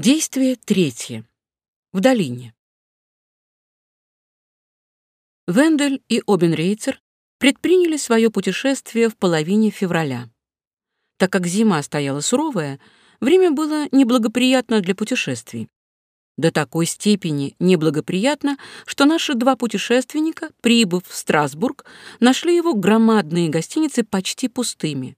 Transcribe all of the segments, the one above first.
Действие третье. В долине. Вендель и Обенрейцер предприняли свое путешествие в половине февраля. Так как зима стояла суровая, время было неблагоприятно для путешествий. До такой степени неблагоприятно, что наши два путешественника, прибыв в Страсбург, нашли его громадные гостиницы почти пустыми.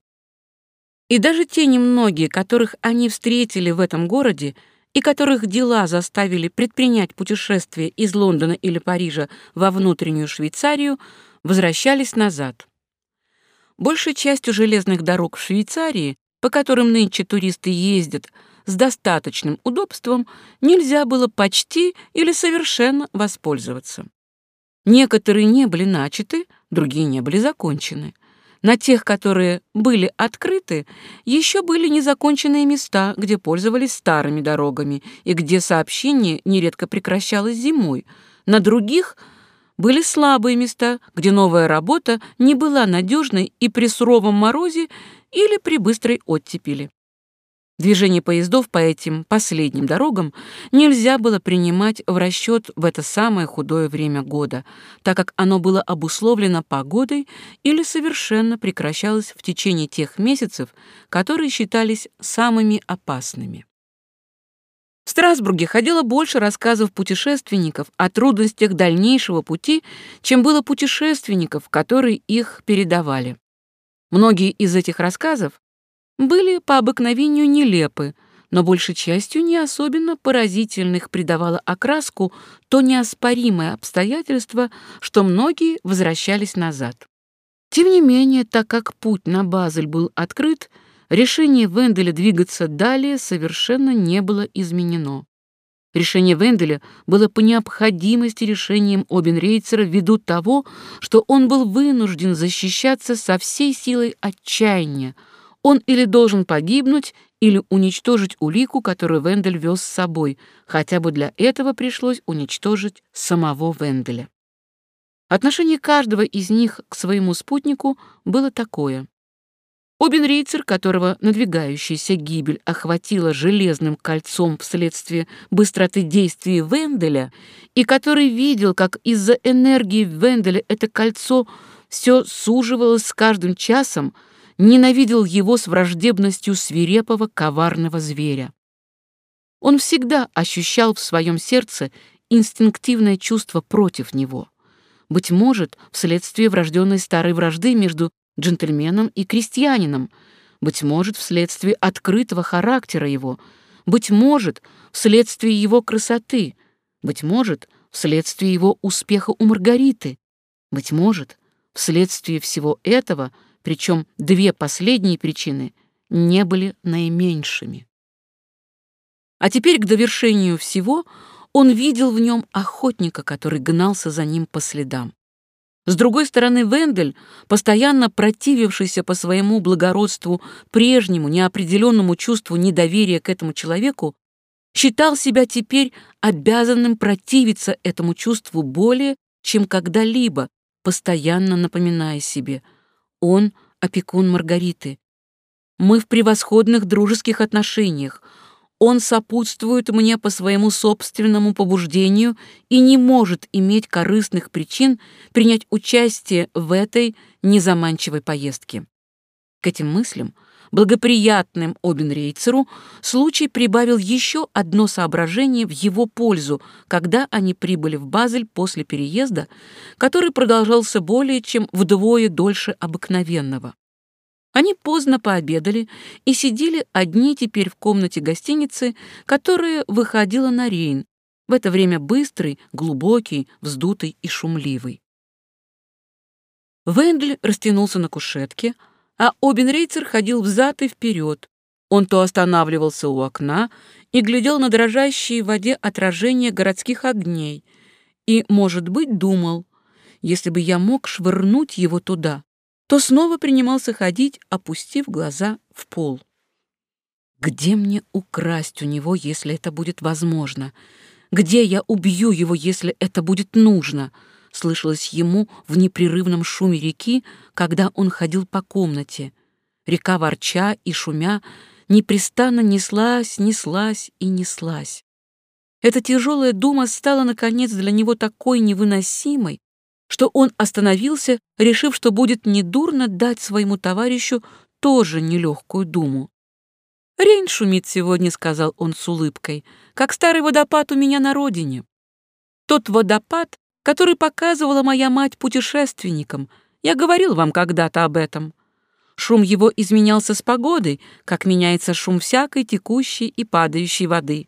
И даже те немногие, которых они встретили в этом городе, и которых дела заставили предпринять путешествие из Лондона или Парижа во внутреннюю Швейцарию, возвращались назад. Большей частью железных дорог в Швейцарии, по которым нынче туристы ездят с достаточным удобством, нельзя было почти или совершенно воспользоваться. Некоторые не были начаты, другие не были закончены. На тех, которые были открыты, еще были незаконченные места, где пользовались старыми дорогами и где сообщение нередко прекращалось зимой. На других были слабые места, где новая работа не была надежной и при суровом морозе или при быстрой оттепели. Движение поездов по этим последним дорогам нельзя было принимать в расчет в это самое худое время года, так как оно было обусловлено погодой или совершенно прекращалось в течение тех месяцев, которые считались самыми опасными. В Страсбурге ходило больше рассказов путешественников о трудностях дальнейшего пути, чем было путешественников, которые их передавали. Многие из этих рассказов были по обыкновению нелепы, но большей частью не особенно поразительных придавало окраску то неоспоримое обстоятельство, что многие возвращались назад. Тем не менее, так как путь на Базель был открыт, решение Венделя двигаться далее совершенно не было изменено. Решение Венделя было по необходимости решением Обенрейцера ввиду того, что он был вынужден защищаться со всей силой отчаяния, он или должен погибнуть, или уничтожить улику, которую Вендель вез с собой, хотя бы для этого пришлось уничтожить самого Венделя. Отношение каждого из них к своему спутнику было такое. Обенрейцер, которого надвигающаяся гибель охватила железным кольцом вследствие быстроты действий Венделя, и который видел, как из-за энергии Венделя это кольцо все суживалось с каждым часом, ненавидел его с враждебностью свирепого коварного зверя. Он всегда ощущал в своем сердце инстинктивное чувство против него. Быть может, вследствие врожденной старой вражды между джентльменом и крестьянином, быть может, вследствие открытого характера его, быть может, вследствие его красоты, быть может, вследствие его успеха у Маргариты, быть может, вследствие всего этого — причем две последние причины не были наименьшими. А теперь к довершению всего он видел в нем охотника, который гнался за ним по следам. С другой стороны, Вендель, постоянно противившийся по своему благородству прежнему неопределенному чувству недоверия к этому человеку, считал себя теперь обязанным противиться этому чувству более, чем когда-либо, постоянно напоминая себе — он — опекун Маргариты. Мы в превосходных дружеских отношениях. Он сопутствует мне по своему собственному побуждению и не может иметь корыстных причин принять участие в этой незаманчивой поездке. К этим мыслям, благоприятным Обенрейцеру, случай прибавил еще одно соображение в его пользу, когда они прибыли в Базель после переезда, который продолжался более чем вдвое дольше обыкновенного. Они поздно пообедали и сидели одни теперь в комнате гостиницы, которая выходила на Рейн, в это время быстрый, глубокий, вздутый и шумливый. Вендль растянулся на кушетке, а Обенрейцер ходил взад и вперед. Он то останавливался у окна и глядел на дрожащие в воде отражения городских огней и, может быть, думал, если бы я мог швырнуть его туда, то снова принимался ходить, опустив глаза в пол. Где мне украсть у него, если это будет возможно? Где я убью его, если это будет нужно? Слышалось ему в непрерывном шуме реки, когда он ходил по комнате. Река ворча и шумя непрестанно неслась, неслась и неслась. Эта тяжелая дума стала, наконец, для него такой невыносимой, что он остановился, решив, что будет недурно дать своему товарищу тоже нелегкую думу. «Рень шумит сегодня», — сказал он с улыбкой, «как старый водопад у меня на родине. Тот водопад, который показывала моя мать путешественникам. Я говорил вам когда-то об этом. Шум его изменялся с погодой, как меняется шум всякой текущей и падающей воды.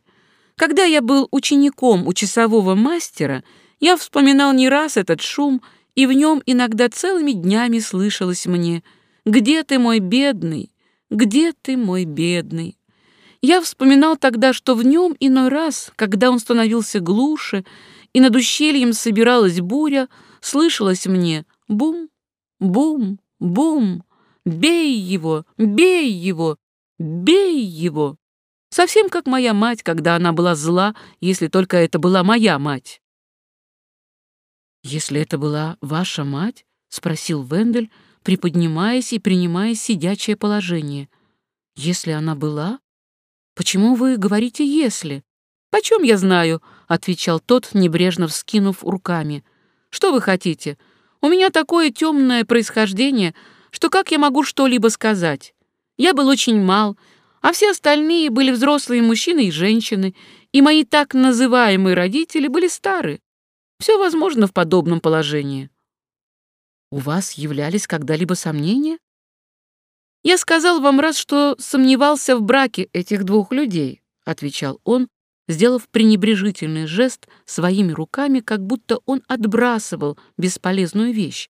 Когда я был учеником у часового мастера, я вспоминал не раз этот шум, и в нем иногда целыми днями слышалось мне «Где ты, мой бедный? Где ты, мой бедный?» Я вспоминал тогда, что в нем иной раз, когда он становился глуше, и над ущельем собиралась буря, слышалось мне «Бум, бум, бум, бей его, бей его, бей его». Совсем как моя мать, когда она была зла, если только это была моя мать. «Если это была ваша мать?» — спросил Вендель, приподнимаясь и принимая сидячее положение. «Если она была? Почему вы говорите «если»?» «Почем я знаю?» — отвечал тот, небрежно вскинув руками. «Что вы хотите? У меня такое темное происхождение, что как я могу что-либо сказать? Я был очень мал, а все остальные были взрослые мужчины и женщины, и мои так называемые родители были стары. Все возможно в подобном положении. У вас являлись когда-либо сомнения? Я сказал вам раз, что сомневался в браке этих двух людей, отвечал он, сделав пренебрежительный жест своими руками, как будто он отбрасывал бесполезную вещь.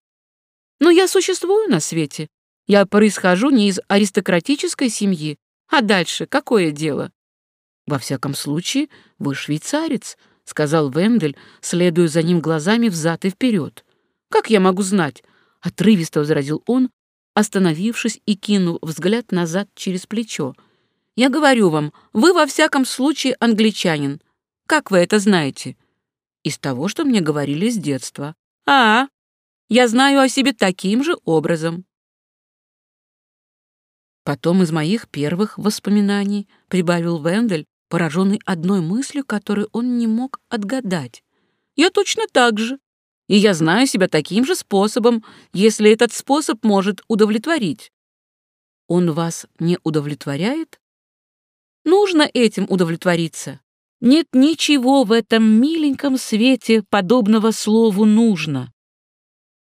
Но я существую на свете. Я происхожу не из аристократической семьи, а дальше какое дело? Во всяком случае, вы швейцарец, сказал Вендель, следуя за ним глазами взад и вперед. Как я могу знать? отрывисто возразил он, остановившись и кинув взгляд назад через плечо. Я говорю вам, вы во всяком случае англичанин. Как вы это знаете? Из того, что мне говорили с детства. А, я знаю о себе таким же образом. Потом из моих первых воспоминаний, прибавил Вендель, пораженный одной мыслью, которую он не мог отгадать. Я точно так же. И я знаю себя таким же способом, если этот способ может удовлетворить. Он вас не удовлетворяет? Нужно этим удовлетвориться. Нет ничего в этом миленьком свете подобного слову «нужно».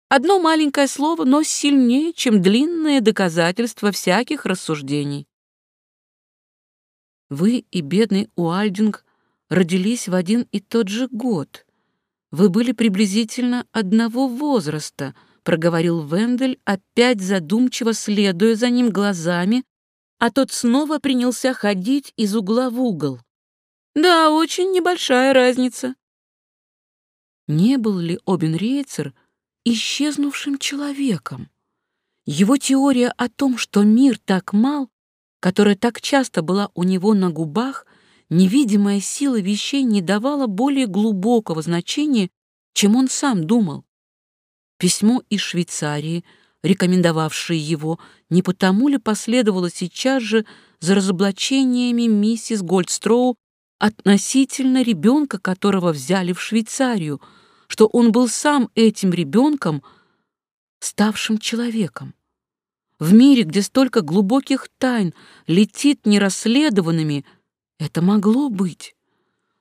Одно маленькое слово, но сильнее, чем длинное доказательство всяких рассуждений. Вы и бедный Уальдинг родились в один и тот же год. Вы были приблизительно одного возраста, проговорил Вендель, опять задумчиво следуя за ним глазами, а тот снова принялся ходить из угла в угол. Да, очень небольшая разница. Не был ли Обенрейцер исчезнувшим человеком. Его теория о том, что мир так мал, которая так часто была у него на губах, невидимая сила вещей не давала более глубокого значения, чем он сам думал. Письмо из Швейцарии, рекомендовавшее его, не потому ли последовало сейчас же за разоблачениями миссис Гольдстроу относительно ребенка, которого взяли в Швейцарию — что он был сам этим ребенком, ставшим человеком. В мире, где столько глубоких тайн летит нерасследованными, это могло быть.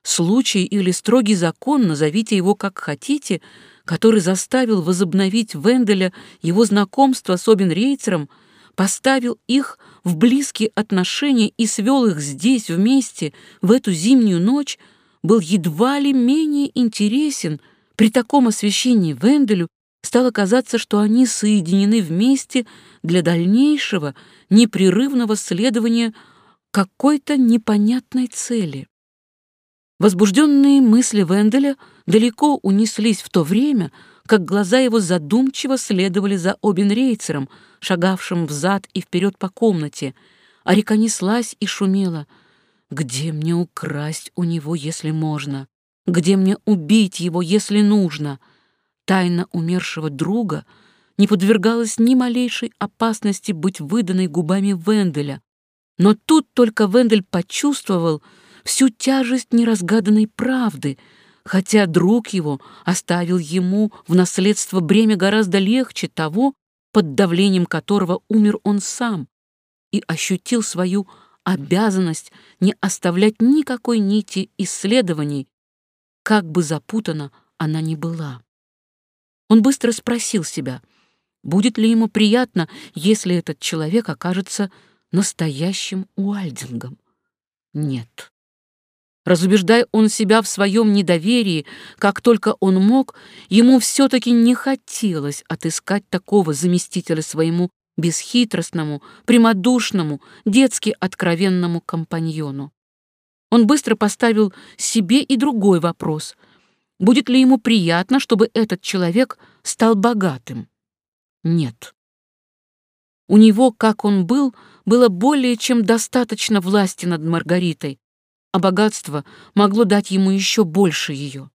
Случай или строгий закон, назовите его как хотите, который заставил возобновить Венделя его знакомство с Обенрейцером, поставил их в близкие отношения и свел их здесь вместе в эту зимнюю ночь, был едва ли менее интересен — при таком освещении Венделю стало казаться, что они соединены вместе для дальнейшего непрерывного следования какой-то непонятной цели. Возбужденные мысли Венделя далеко унеслись в то время, как глаза его задумчиво следовали за Обенрейцером, шагавшим взад и вперед по комнате, а река неслась и шумела. «Где мне украсть у него, если можно?» Где мне убить его, если нужно? Тайна умершего друга не подвергалась ни малейшей опасности быть выданной губами Венделя. Но тут только Вендель почувствовал всю тяжесть неразгаданной правды, хотя друг его оставил ему в наследство бремя гораздо легче того, под давлением которого умер он сам, и ощутил свою обязанность не оставлять никакой нити исследований, как бы запутана она ни была. Он быстро спросил себя, будет ли ему приятно, если этот человек окажется настоящим Уальдингом. Нет. Разубеждая он себя в своем недоверии, как только он мог, ему все-таки не хотелось отыскать такого заместителя своему бесхитростному, прямодушному, детски откровенному компаньону. Он быстро поставил себе и другой вопрос. Будет ли ему приятно, чтобы этот человек стал богатым? Нет. У него, как он был, было более чем достаточно власти над Маргаритой, а богатство могло дать ему еще больше ее.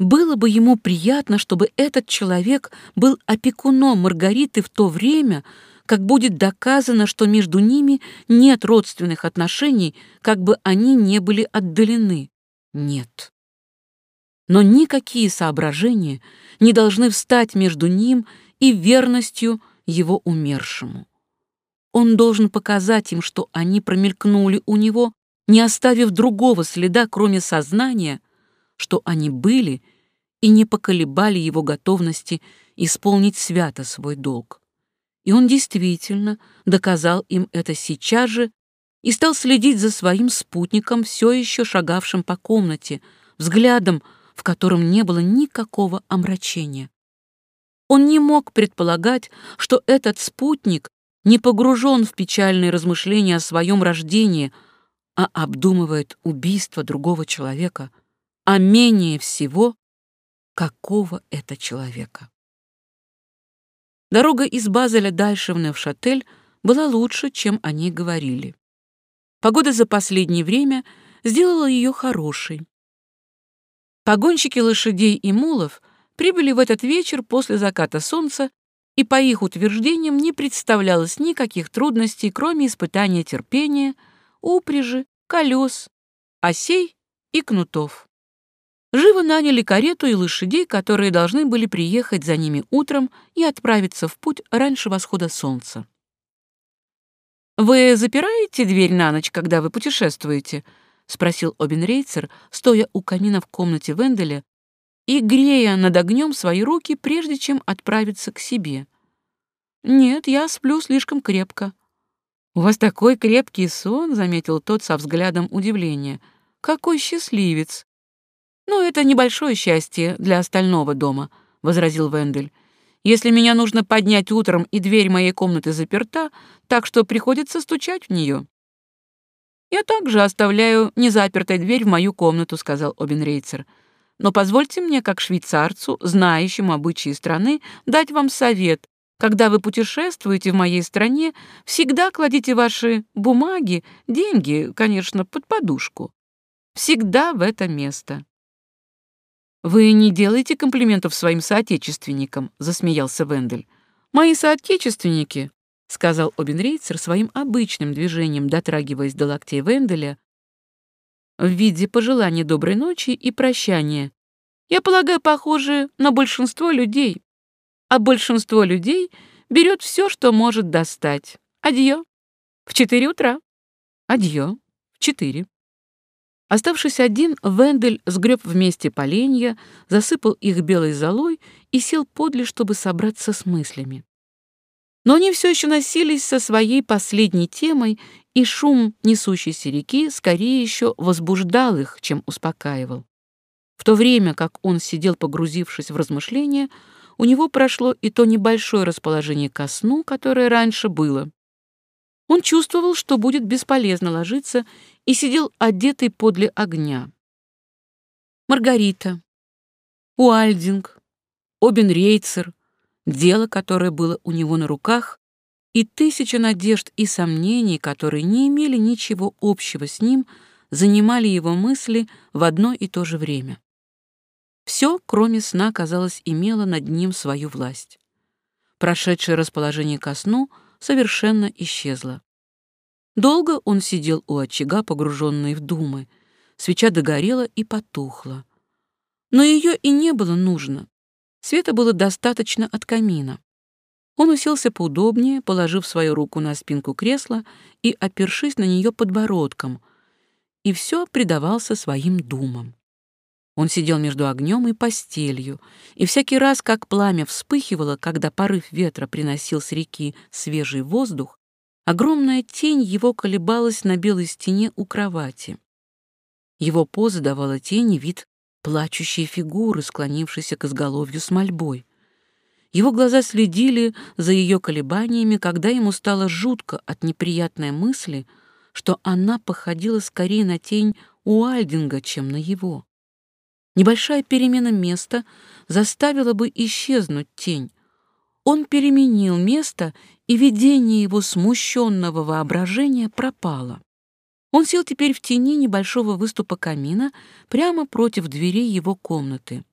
Было бы ему приятно, чтобы этот человек был опекуном Маргариты в то время, как будет доказано, что между ними нет родственных отношений, как бы они не были отдалены. Нет. Но никакие соображения не должны встать между ним и верностью его умершему. Он должен показать им, что они промелькнули у него, не оставив другого следа, кроме сознания, что они были и не поколебали его готовности исполнить свято свой долг. И он действительно доказал им это сейчас же и стал следить за своим спутником, все еще шагавшим по комнате, взглядом, в котором не было никакого омрачения. Он не мог предполагать, что этот спутник не погружен в печальные размышления о своем рождении, а обдумывает убийство другого человека, а менее всего, какого это человека. Дорога из Базеля дальше в Невшатель была лучше, чем они говорили. Погода за последнее время сделала ее хорошей. Погонщики лошадей и мулов прибыли в этот вечер после заката солнца, и, по их утверждениям, не представлялось никаких трудностей, кроме испытания терпения, упряжи, колес, осей и кнутов. Живо наняли карету и лошадей, которые должны были приехать за ними утром и отправиться в путь раньше восхода солнца. «Вы запираете дверь на ночь, когда вы путешествуете?» — спросил Обенрейцер, стоя у камина в комнате Венделя и грея над огнем свои руки, прежде чем отправиться к себе. «Нет, я сплю слишком крепко». «У вас такой крепкий сон», — заметил тот со взглядом удивления. «Какой счастливец!» «Ну, это небольшое счастье для остального дома», — возразил Вендель. «Если меня нужно поднять утром, и дверь моей комнаты заперта, так что приходится стучать в нее». «Я также оставляю незапертой дверь в мою комнату», — сказал Обенрейцер. «Но позвольте мне, как швейцарцу, знающему обычаи страны, дать вам совет. Когда вы путешествуете в моей стране, всегда кладите ваши бумаги, деньги, конечно, под подушку. Всегда в это место. «Вы не делаете комплиментов своим соотечественникам», — засмеялся Вендель. «Мои соотечественники», — сказал Обенрейцер своим обычным движением, дотрагиваясь до локтей Венделя, в виде пожелания доброй ночи и прощания. Я полагаю, похоже на большинство людей. А большинство людей берет все, что может достать. Адьё. В четыре утра. Адьё. В четыре. Оставшись один, Вендель сгреб вместе поленья, засыпал их белой золой и сел подле, чтобы собраться с мыслями. Но они все еще носились со своей последней темой, и шум несущейся реки скорее еще возбуждал их, чем успокаивал. В то время, как он сидел, погрузившись в размышления, у него прошло и то небольшое расположение ко сну, которое раньше было. Он чувствовал, что будет бесполезно ложиться, и сидел одетый подле огня. Маргарита, Уальдинг, Обенрейцер, дело, которое было у него на руках, и тысяча надежд и сомнений, которые не имели ничего общего с ним, занимали его мысли в одно и то же время. Все, кроме сна, казалось, имело над ним свою власть. Прошедшее расположение ко сну — совершенно исчезла. Долго он сидел у очага, погруженный в думы. Свеча догорела и потухла. Но ее и не было нужно. Света было достаточно от камина. Он уселся поудобнее, положив свою руку на спинку кресла и опершись на нее подбородком, и все предавался своим думам. Он сидел между огнем и постелью, и всякий раз, как пламя вспыхивало, когда порыв ветра приносил с реки свежий воздух, огромная тень его колебалась на белой стене у кровати. Его поза давала тени вид плачущей фигуры, склонившейся к изголовью с мольбой. Его глаза следили за ее колебаниями, когда ему стало жутко от неприятной мысли, что она походила скорее на тень Уальдинга, чем на его. Небольшая перемена места заставила бы исчезнуть тень. Он переменил место, и видение его смущенного воображения пропало. Он сел теперь в тени небольшого выступа камина прямо против дверей его комнаты.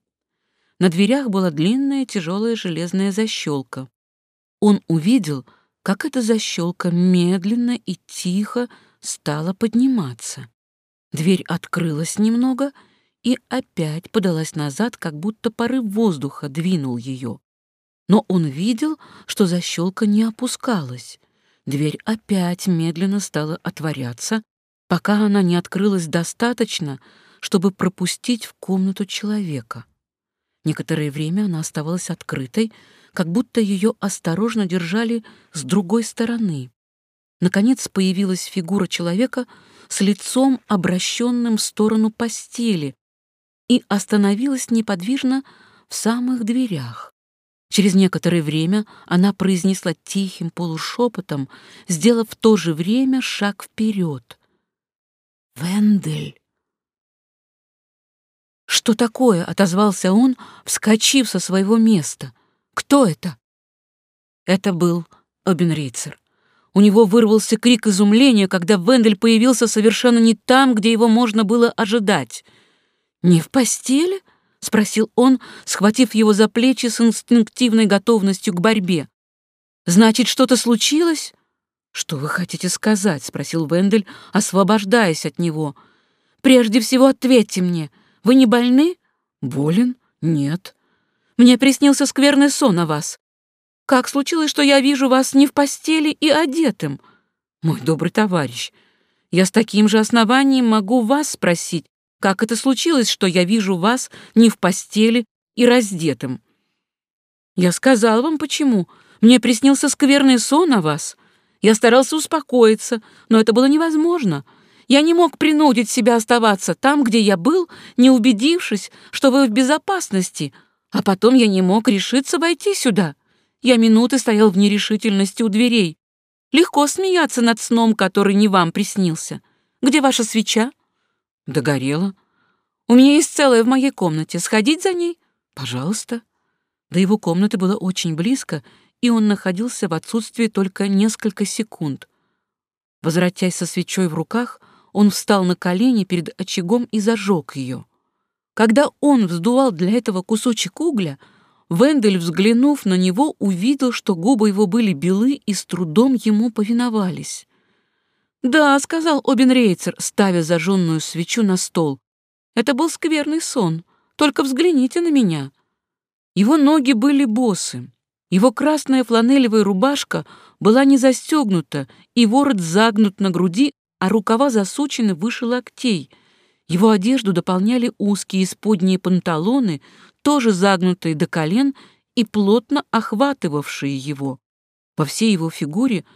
На дверях была длинная тяжелая железная защелка. Он увидел, как эта защелка медленно и тихо стала подниматься. Дверь открылась немного — и опять подалась назад, как будто порыв воздуха двинул ее. Но он видел, что защелка не опускалась. Дверь опять медленно стала отворяться, пока она не открылась достаточно, чтобы пропустить в комнату человека. Некоторое время она оставалась открытой, как будто ее осторожно держали с другой стороны. Наконец появилась фигура человека с лицом, обращенным в сторону постели, и остановилась неподвижно в самых дверях. Через некоторое время она произнесла тихим полушепотом, сделав в то же время шаг вперед. «Вендель!» «Что такое?» — отозвался он, вскочив со своего места. «Кто это?» Это был Обенрейцер. У него вырвался крик изумления, когда Вендель появился совершенно не там, где его можно было ожидать — «Не в постели?» — спросил он, схватив его за плечи с инстинктивной готовностью к борьбе. «Значит, что-то случилось?» «Что вы хотите сказать?» — спросил Вендель, освобождаясь от него. «Прежде всего ответьте мне. Вы не больны?» «Болен? Нет. Мне приснился скверный сон о вас. Как случилось, что я вижу вас не в постели и одетым? Мой добрый товарищ, я с таким же основанием могу вас спросить, как это случилось, что я вижу вас не в постели и раздетым? Я сказал вам, почему. Мне приснился скверный сон о вас. Я старался успокоиться, но это было невозможно. Я не мог принудить себя оставаться там, где я был, не убедившись, что вы в безопасности, а потом я не мог решиться войти сюда. Я минуты стоял в нерешительности у дверей. Легко смеяться над сном, который не вам приснился. Где ваша свеча? Догорела. У меня есть целая в моей комнате. Сходить за ней? Пожалуйста. До его комнаты было очень близко, и он находился в отсутствии только несколько секунд. Возвратясь со свечой в руках, он встал на колени перед очагом и зажег ее. Когда он вздувал для этого кусочек угля, Вендель, взглянув на него, увидел, что губы его были белы и с трудом ему повиновались. «Да», — сказал Обенрейцер, ставя зажженную свечу на стол. «Это был скверный сон. Только взгляните на меня». Его ноги были босы. Его красная фланелевая рубашка была не застегнута, и ворот загнут на груди, а рукава засучены выше локтей. Его одежду дополняли узкие исподние панталоны, тоже загнутые до колен и плотно охватывавшие его. По всей его фигуре —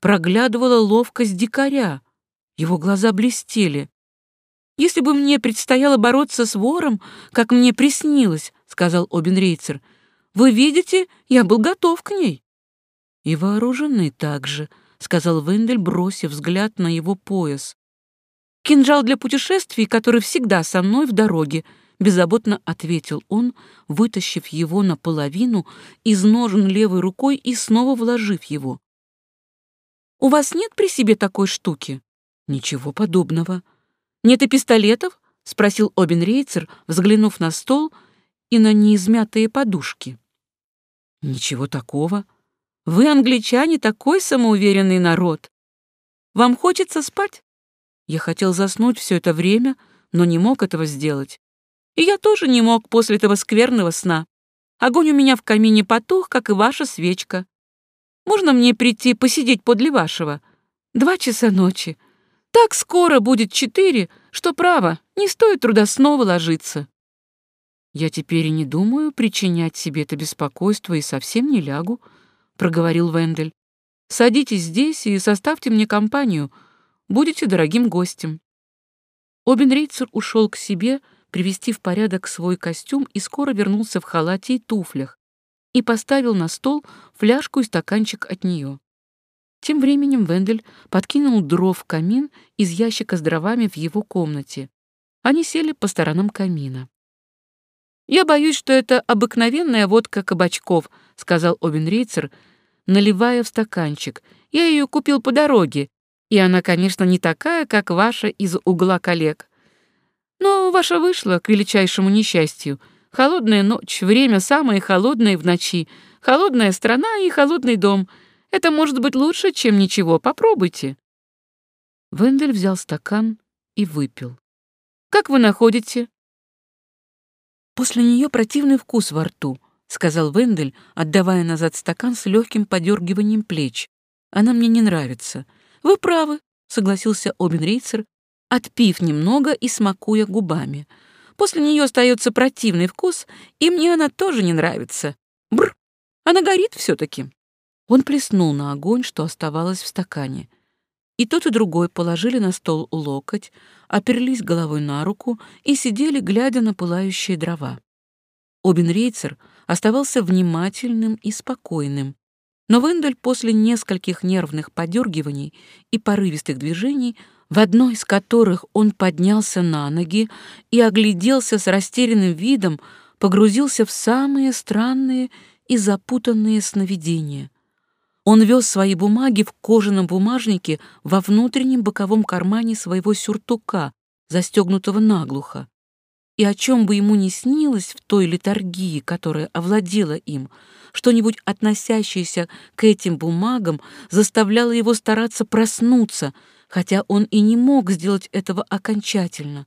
проглядывала ловкость дикаря. Его глаза блестели. «Если бы мне предстояло бороться с вором, как мне приснилось», — сказал Обенрейцер, — «вы видите, я был готов к ней». «И вооружены также», — сказал Вендель, бросив взгляд на его пояс. «Кинжал для путешествий, который всегда со мной в дороге», — беззаботно ответил он, вытащив его наполовину из ножен левой рукой и снова вложив его. У вас нет при себе такой штуки? Ничего подобного. Нет и пистолетов? спросил Обенрейцер, взглянув на стол и на неизмятые подушки. Ничего такого. Вы, англичане, такой самоуверенный народ. Вам хочется спать?» Я хотел заснуть все это время, но не мог этого сделать. И я тоже не мог после этого скверного сна. Огонь у меня в камине потух, как и ваша свечка. Можно мне прийти посидеть подле вашего? Два часа ночи. Так скоро будет четыре, что, право, не стоит труда снова ложиться. Я теперь и не думаю причинять себе это беспокойство и совсем не лягу, проговорил Вендель. Садитесь здесь и составьте мне компанию. Будете дорогим гостем. Обенрейцер ушел к себе, привести в порядок свой костюм и скоро вернулся в халате и туфлях и поставил на стол фляжку и стаканчик от нее. Тем временем Вендель подкинул дров в камин из ящика с дровами в его комнате. Они сели по сторонам камина. «Я боюсь, что это обыкновенная водка кабачков», — сказал Обенрейцер, наливая в стаканчик. «Я ее купил по дороге, и она, конечно, не такая, как ваша из угла коллег. Но ваша вышла, к величайшему несчастью. Холодная ночь, время самое холодное в ночи, холодная страна и холодный дом. Это может быть лучше, чем ничего. Попробуйте». Вендель взял стакан и выпил. «Как вы находите?» «После нее противный вкус во рту», — сказал Вендель, отдавая назад стакан с легким подергиванием плеч. «Она мне не нравится». «Вы правы», — согласился Обенрейцер, отпив немного и смакуя губами. «После нее остается противный вкус, и мне она тоже не нравится. Бр! Она горит все таки Он плеснул на огонь, что оставалось в стакане. И тот, и другой положили на стол локоть, оперлись головой на руку и сидели, глядя на пылающие дрова. Обенрейцер оставался внимательным и спокойным, но Вендель после нескольких нервных подергиваний и порывистых движений, в одной из которых он поднялся на ноги и огляделся с растерянным видом, погрузился в самые странные и запутанные сновидения. Он вез свои бумаги в кожаном бумажнике во внутреннем боковом кармане своего сюртука, застегнутого наглухо. И о чем бы ему ни снилось в той литургии, которая овладела им — что-нибудь относящееся к этим бумагам заставляло его стараться проснуться, хотя он и не мог сделать этого окончательно.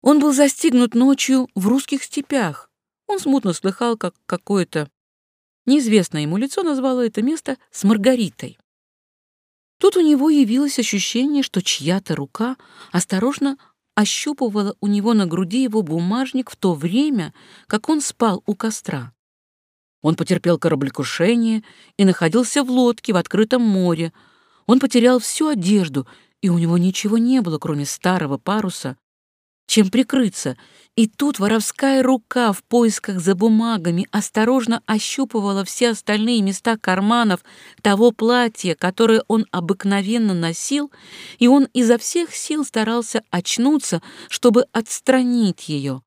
Он был застигнут ночью в русских степях. Он смутно слыхал, как какое-то неизвестное ему лицо назвало это место с Маргаритой. Тут у него явилось ощущение, что чья-то рука осторожно ощупывала у него на груди его бумажник в то время, как он спал у костра. Он потерпел кораблекрушение и находился в лодке в открытом море. Он потерял всю одежду, и у него ничего не было, кроме старого паруса, чем прикрыться. И тут воровская рука в поисках за бумагами осторожно ощупывала все остальные места карманов того платья, которое он обыкновенно носил, и он изо всех сил старался очнуться, чтобы отстранить ее.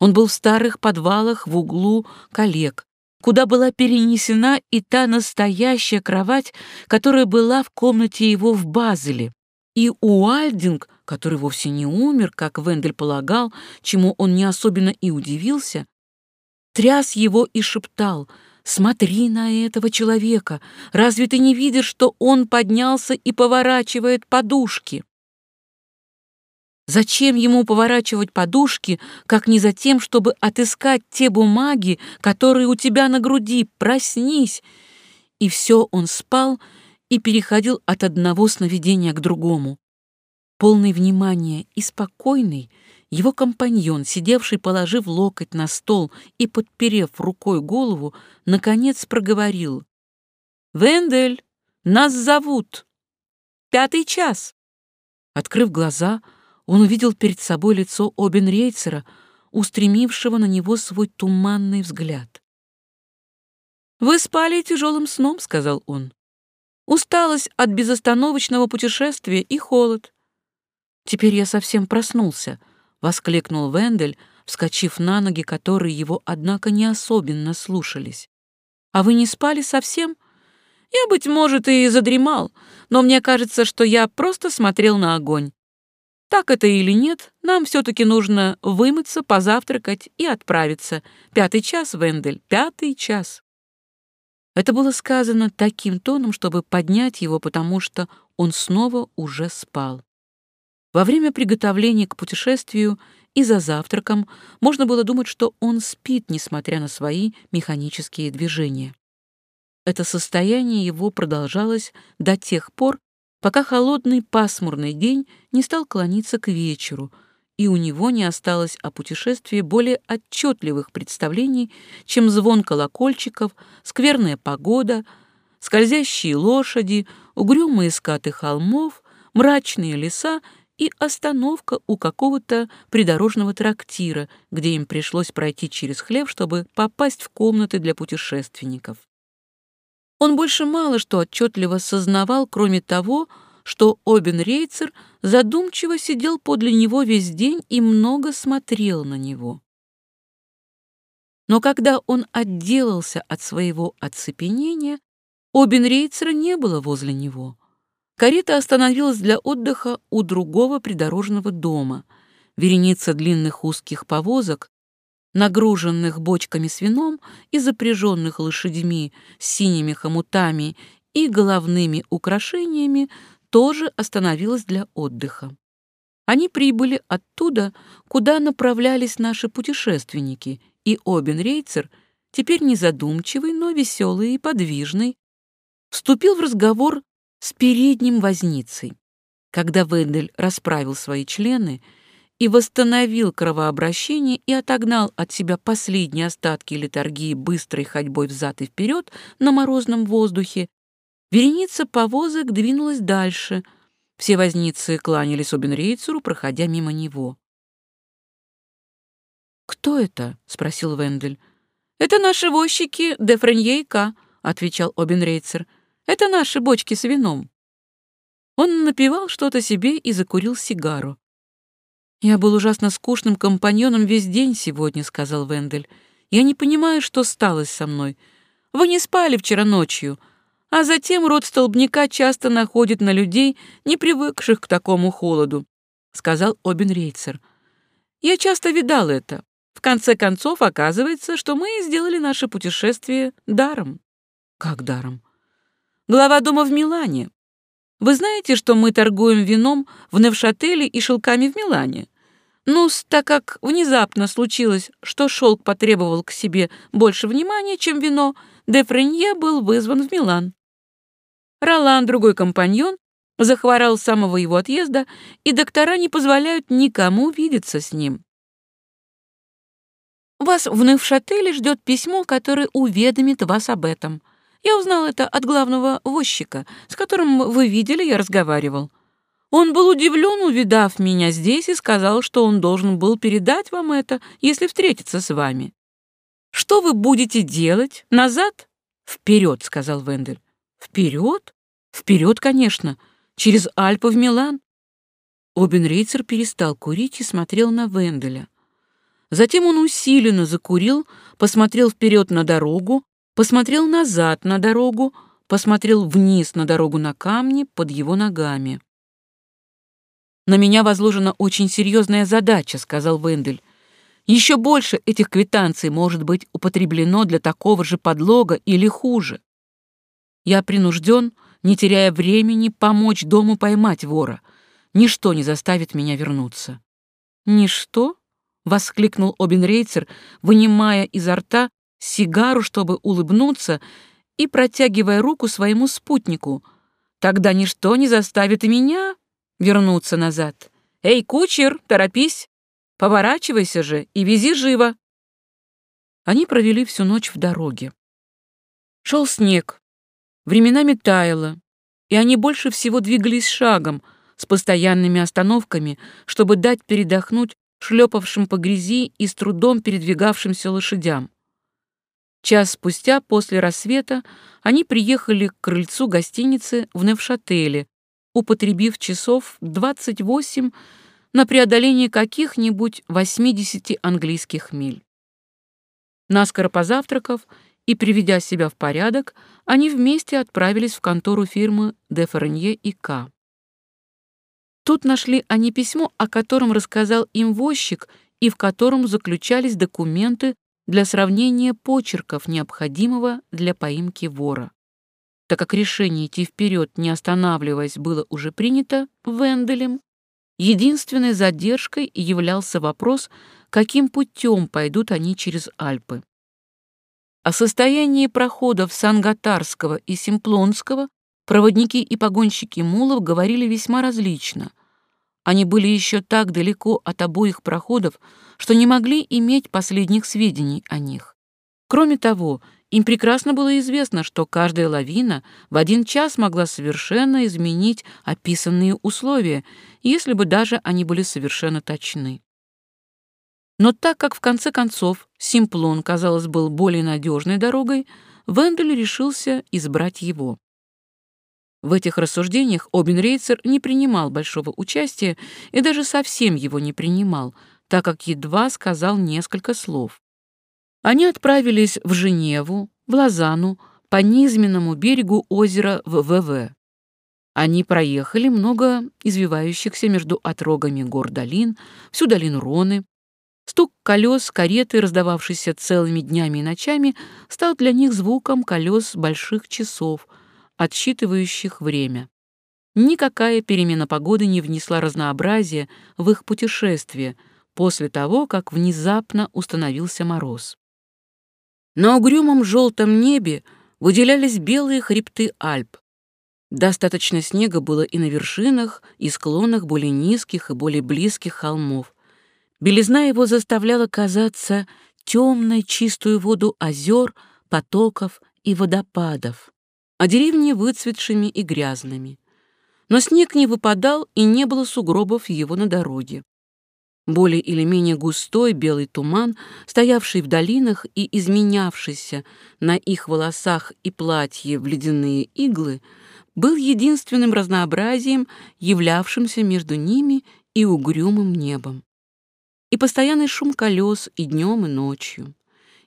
Он был в старых подвалах в углу коллег куда была перенесена и та настоящая кровать, которая была в комнате его в Базеле. И Уальдинг, который вовсе не умер, как Вендель полагал, чему он не особенно и удивился, тряс его и шептал «Смотри на этого человека! Разве ты не видишь, что он поднялся и поворачивает подушки?» Зачем ему поворачивать подушки, как не за тем, чтобы отыскать те бумаги, которые у тебя на груди? Проснись!» И все он спал и переходил от одного сновидения к другому. Полный внимания и спокойный, его компаньон, сидевший, положив локоть на стол и подперев рукой голову, наконец проговорил. «Вендель, нас зовут! Пятый час!» Открыв глаза, он увидел перед собой лицо Обенрейцера, устремившего на него свой туманный взгляд. «Вы спали тяжелым сном», — сказал он. «Усталость от безостановочного путешествия и холод». «Теперь я совсем проснулся», — воскликнул Вендель, вскочив на ноги, которые его, однако, не особенно слушались. «А вы не спали совсем?» «Я, быть может, и задремал, но мне кажется, что я просто смотрел на огонь. Так это или нет, нам все-таки нужно вымыться, позавтракать и отправиться. Пятый час, Вендель, пятый час. Это было сказано таким тоном, чтобы поднять его, потому что он снова уже спал. Во время приготовления к путешествию и за завтраком можно было думать, что он спит, несмотря на свои механические движения. Это состояние его продолжалось до тех пор, пока холодный пасмурный день не стал клониться к вечеру, и у него не осталось о путешествии более отчетливых представлений, чем звон колокольчиков, скверная погода, скользящие лошади, угрюмые скаты холмов, мрачные леса и остановка у какого-то придорожного трактира, где им пришлось пройти через хлев, чтобы попасть в комнаты для путешественников. Он больше мало что отчетливо сознавал, кроме того, что Обен Рейцер задумчиво сидел подле него весь день и много смотрел на него. Но когда он отделался от своего оцепенения, Обен Рейцера не было возле него. Карета остановилась для отдыха у другого придорожного дома. Вереница длинных узких повозок нагруженных бочками с вином и запряженных лошадьми с синими хомутами и головными украшениями, тоже остановилась для отдыха. Они прибыли оттуда, куда направлялись наши путешественники, и Обен Рейцер, теперь не задумчивый, но веселый и подвижный, вступил в разговор с передним возницей. Когда Вендель расправил свои члены, и восстановил кровообращение и отогнал от себя последние остатки литургии быстрой ходьбой взад и вперед на морозном воздухе, вереница повозок двинулась дальше. Все возницы кланялись Обенрейцеру, проходя мимо него. «Кто это?» — спросил Вендель. «Это наши возчики де Френье и К», — отвечал Обенрейцер. «Это наши бочки с вином». Он напивал что-то себе и закурил сигару. «Я был ужасно скучным компаньоном весь день сегодня», — сказал Вендель. «Я не понимаю, что сталось со мной. Вы не спали вчера ночью, а затем род столбняка часто находит на людей, не привыкших к такому холоду», — сказал Обин Рейцер. «Я часто видал это. В конце концов, оказывается, что мы сделали наше путешествие даром». «Как даром?» «Глава дома в Милане. Вы знаете, что мы торгуем вином в Невшателе и шелками в Милане? Ну, так как внезапно случилось, что шелк потребовал к себе больше внимания, чем вино, де Френье был вызван в Милан. Ролан, другой компаньон, захворал с самого его отъезда, и доктора не позволяют никому видеться с ним. Вас в Невшателе ждет письмо, которое уведомит вас об этом. Я узнал это от главного возчика, с которым вы видели, я разговаривал. Он был удивлен, увидав меня здесь, и сказал, что он должен был передать вам это, если встретиться с вами. Что вы будете делать? Назад? Вперед, сказал Вендель. Вперед? Вперед, конечно. Через Альпы в Милан. Обенрейцер перестал курить и смотрел на Венделя. Затем он усиленно закурил, посмотрел вперед на дорогу, посмотрел назад на дорогу, посмотрел вниз на дорогу на камни под его ногами. «На меня возложена очень серьезная задача», — сказал Вендель. «Еще больше этих квитанций может быть употреблено для такого же подлога или хуже. Я принужден, не теряя времени, помочь дому поймать вора. Ничто не заставит меня вернуться». «Ничто?» — воскликнул Обенрейцер, вынимая изо рта сигару, чтобы улыбнуться, и протягивая руку своему спутнику. Тогда ничто не заставит меня вернуться назад. «Эй, кучер, торопись! Поворачивайся же и вези живо!» Они провели всю ночь в дороге. Шел снег, временами таяло, и они больше всего двигались шагом, с постоянными остановками, чтобы дать передохнуть шлепавшим по грязи и с трудом передвигавшимся лошадям. Час спустя, после рассвета, они приехали к крыльцу гостиницы в Невшателе, употребив часов 28 на преодоление каких-нибудь 80 английских миль. Наскоро позавтракав и приведя себя в порядок, они вместе отправились в контору фирмы де Фернье и К. Тут нашли они письмо, о котором рассказал им возчик и в котором заключались документы для сравнения почерков, необходимого для поимки вора. Так как решение идти вперед, не останавливаясь, было уже принято Венделем, единственной задержкой являлся вопрос, каким путем пойдут они через Альпы. О состоянии проходов Сангатарского и Симплонского проводники и погонщики мулов говорили весьма различно. Они были еще так далеко от обоих проходов, что не могли иметь последних сведений о них. Кроме того, им прекрасно было известно, что каждая лавина в один час могла совершенно изменить описанные условия, если бы даже они были совершенно точны. Но так как в конце концов Симплон, казалось, был более надежной дорогой, Вендель решился избрать его. В этих рассуждениях Обенрейцер не принимал большого участия и даже совсем его не принимал, так как едва сказал несколько слов. Они отправились в Женеву, в Лозану, по низменному берегу озера в ВВ. Они проехали много извивающихся между отрогами гор долин, всю долину Роны. Стук колес кареты, раздававшийся целыми днями и ночами, стал для них звуком колес больших часов, отсчитывающих время. Никакая перемена погоды не внесла разнообразия в их путешествие после того, как внезапно установился мороз. На угрюмом желтом небе выделялись белые хребты Альп. Достаточно снега было и на вершинах, и склонах более низких и более близких холмов. Белизна его заставляла казаться темной чистую воду озер, потоков и водопадов, а деревни выцветшими и грязными. Но снег не выпадал, и не было сугробов его на дороге. Более или менее густой белый туман, стоявший в долинах и изменявшийся на их волосах и платье в ледяные иглы, был единственным разнообразием, являвшимся между ними и угрюмым небом. И постоянный шум колес и днем, и ночью.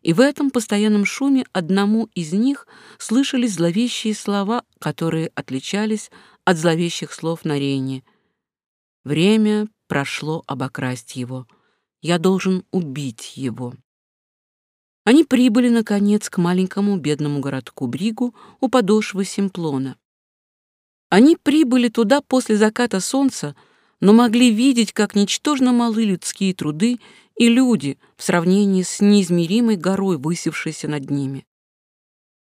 И в этом постоянном шуме одному из них слышались зловещие слова, которые отличались от зловещих слов на Рейне. Время прошло обокрасть его. Я должен убить его. Они прибыли, наконец, к маленькому бедному городку Бригу у подошвы Симплона. Они прибыли туда после заката солнца, но могли видеть, как ничтожно малы людские труды и люди в сравнении с неизмеримой горой, высевшейся над ними.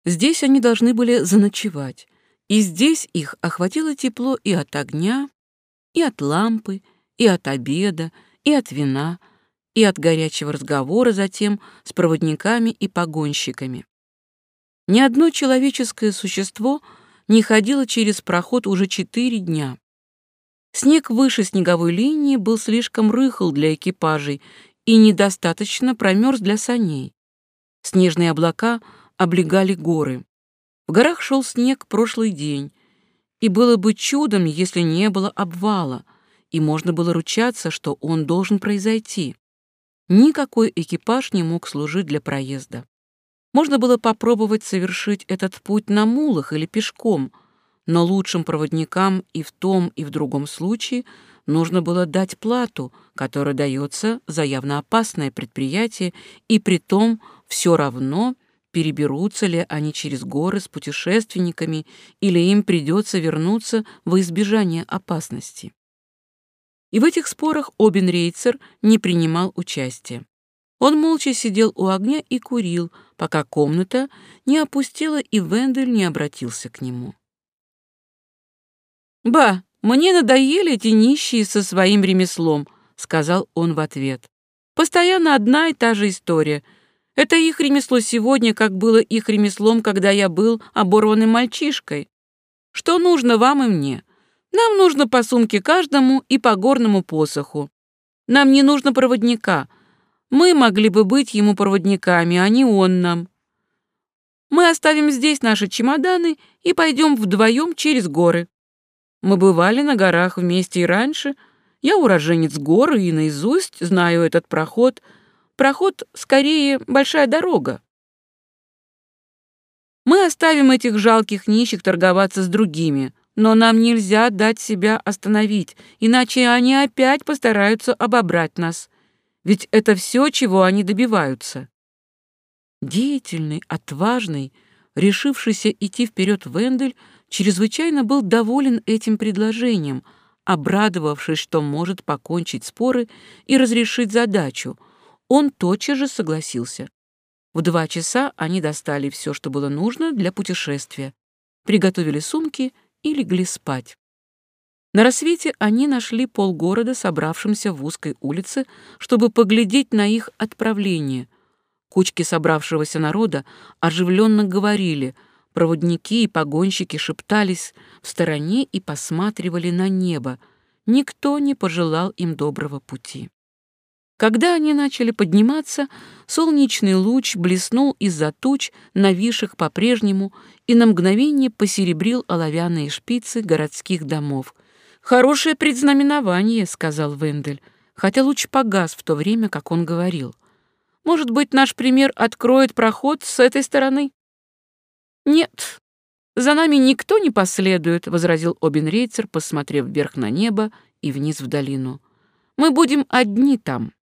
Здесь они должны были заночевать, и здесь их охватило тепло и от огня, и от лампы, и от обеда, и от вина, и от горячего разговора затем с проводниками и погонщиками. Ни одно человеческое существо не ходило через проход уже четыре дня. Снег выше снеговой линии был слишком рыхл для экипажей и недостаточно промерз для саней. Снежные облака облегали горы. В горах шел снег прошлый день, и было бы чудом, если не было обвала — и можно было ручаться, что он должен произойти. Никакой экипаж не мог служить для проезда. Можно было попробовать совершить этот путь на мулах или пешком, но лучшим проводникам и в том, и в другом случае нужно было дать плату, которая дается за явно опасное предприятие, и при том все равно, переберутся ли они через горы с путешественниками или им придется вернуться во избежание опасности. И в этих спорах Обенрейцер не принимал участия. Он молча сидел у огня и курил, пока комната не опустела и Вендель не обратился к нему. «Ба, мне надоели эти нищие со своим ремеслом», — сказал он в ответ. «Постоянно одна и та же история. Это их ремесло сегодня, как было их ремеслом, когда я был оборванным мальчишкой. Что нужно вам и мне? Нам нужно по сумке каждому и по горному посоху. Нам не нужно проводника. Мы могли бы быть ему проводниками, а не он нам. Мы оставим здесь наши чемоданы и пойдем вдвоем через горы. Мы бывали на горах вместе и раньше. Я уроженец горы и наизусть знаю этот проход. Проход, скорее, большая дорога. Мы оставим этих жалких нищих торговаться с другими, но нам нельзя дать себя остановить, иначе они опять постараются обобрать нас. Ведь это все, чего они добиваются. Деятельный, отважный, Решившийся идти вперед Вендель чрезвычайно был доволен этим предложением, обрадовавшись, что может покончить споры и разрешить задачу. Он тотчас же согласился. В два часа они достали все, что было нужно для путешествия, приготовили сумки и легли спать. На рассвете они нашли полгорода, собравшимся в узкой улице, чтобы поглядеть на их отправление. Кучки собравшегося народа оживленно говорили, проводники и погонщики шептались в стороне и посматривали на небо. Никто не пожелал им доброго пути. Когда они начали подниматься, солнечный луч блеснул из-за туч, нависших по-прежнему, и на мгновение посеребрил оловянные шпицы городских домов — «Хорошее предзнаменование», — сказал Вендель, хотя луч погас в то время, как он говорил. «Может быть, наш пример откроет проход с этой стороны?» «Нет, за нами никто не последует», — возразил Обенрейцер, посмотрев вверх на небо и вниз в долину. «Мы будем одни там».